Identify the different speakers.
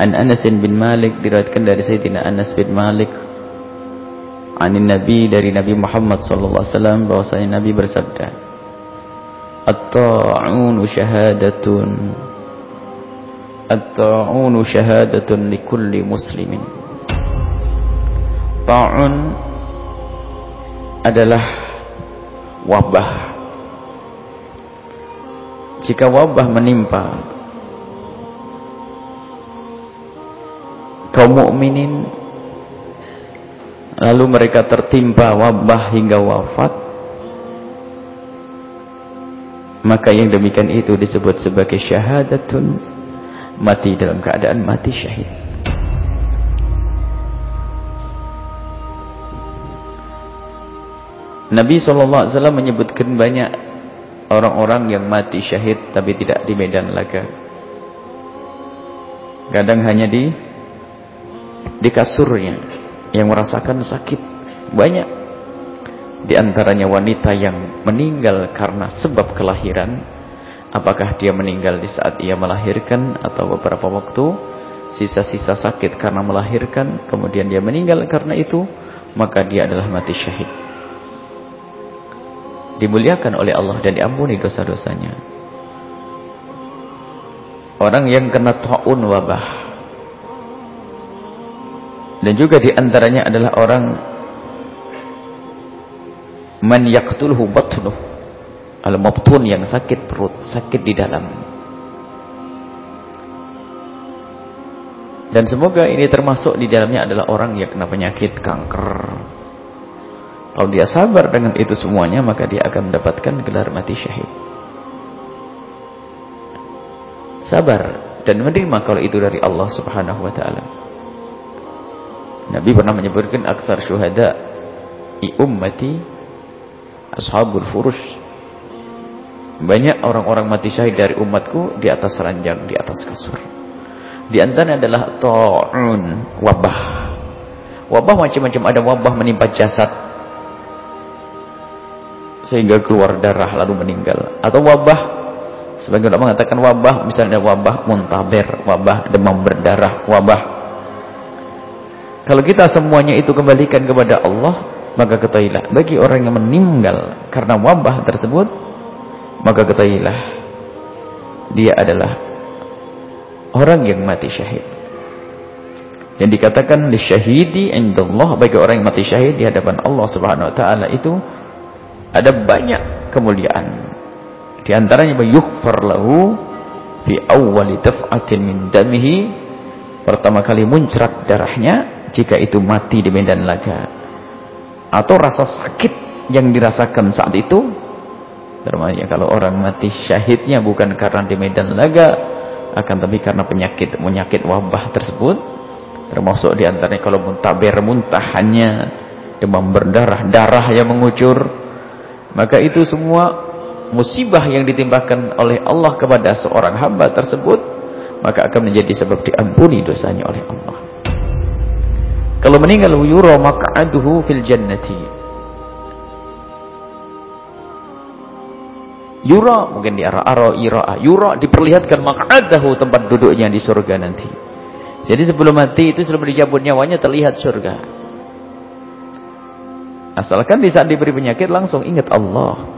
Speaker 1: An Anas bin Malik diriwayatkan dari Sayyidina Anas bin Malik. Anin Nabi dari Nabi Muhammad sallallahu alaihi wasallam bahwasanya Nabi bersabda At-ta'unu syahadatun At-ta'unu syahadatun likulli muslimin. Ta'un adalah wabah. Jika wabah menimpa kaum mukminin. Lalu mereka tertimpa wabah hingga wafat. Maka yang demikian itu disebut sebagai syahadatun. Mati dalam keadaan mati syahid. Nabi SAW menyebutkan banyak orang-orang yang mati syahid tapi tidak di medan laga kadang hanya di di kasurnya yang merasakan sakit banyak. Di antaranya wanita yang meninggal karena sebab kelahiran. Apakah dia meninggal di saat ia melahirkan atau beberapa waktu? Sisa-sisa sakit karena melahirkan kemudian dia meninggal karena itu maka dia adalah mati syahid. Dimuliakan oleh Allah dan diampuni dosa-dosanya. Orang yang kena ta'un wabah dan juga di antaranya adalah orang man yaqtulhu batnuh al-mabtun yang sakit perut, sakit di dalam. Dan semoga ini termasuk di dalamnya adalah orang yang kena penyakit kanker. Kalau dia sabar dengan itu semuanya, maka dia akan mendapatkan gelar mati syahid. Sabar dan menerima kalau itu dari Allah Subhanahu wa taala. Nabi pernah menyebutkan aktar syuhada i ummati ashabul furush. Banyak orang-orang mati syahid dari umatku di atas ranjang, di atas kasur. Di antaranya adalah ta'un, wabah. Wabah macam-macam ada wabah menimpa jasad sehingga keluar darah lalu meninggal atau wabah sebagian orang mengatakan wabah misalnya wabah muntaber, wabah demam berdarah, wabah kalau kita semuanya itu kembalikan kepada Allah, maka ketahuilah bagi orang yang meninggal karena wabah tersebut, maka ketahuilah dia adalah orang yang mati syahid. Yang dikatakan syahidi indallah bagi orang yang mati syahid di hadapan Allah Subhanahu wa taala itu ada banyak kemuliaan. Di antaranya yughfar lahu fi awwali taf'atin min damihi pertama kali muncrat darahnya jika itu mati di medan laga. Atau rasa sakit yang dirasakan saat itu. Termasuk kalau orang mati syahidnya bukan karena di medan laga. Akan tapi karena penyakit penyakit wabah tersebut. Termasuk di antaranya kalau muntaber muntahannya. Demam berdarah darah yang mengucur. Maka itu semua musibah yang ditimpakan oleh Allah kepada seorang hamba tersebut. Maka akan menjadi sebab diampuni dosanya oleh Allah kalau meninggal yura maq'aduhu fil jannati. Yura mungkin di arah ara ira yura diperlihatkan maq'adahu tempat duduknya di surga nanti. Jadi sebelum mati itu sebelum dicabut nyawanya terlihat surga. Asalkan di saat diberi penyakit langsung ingat Allah.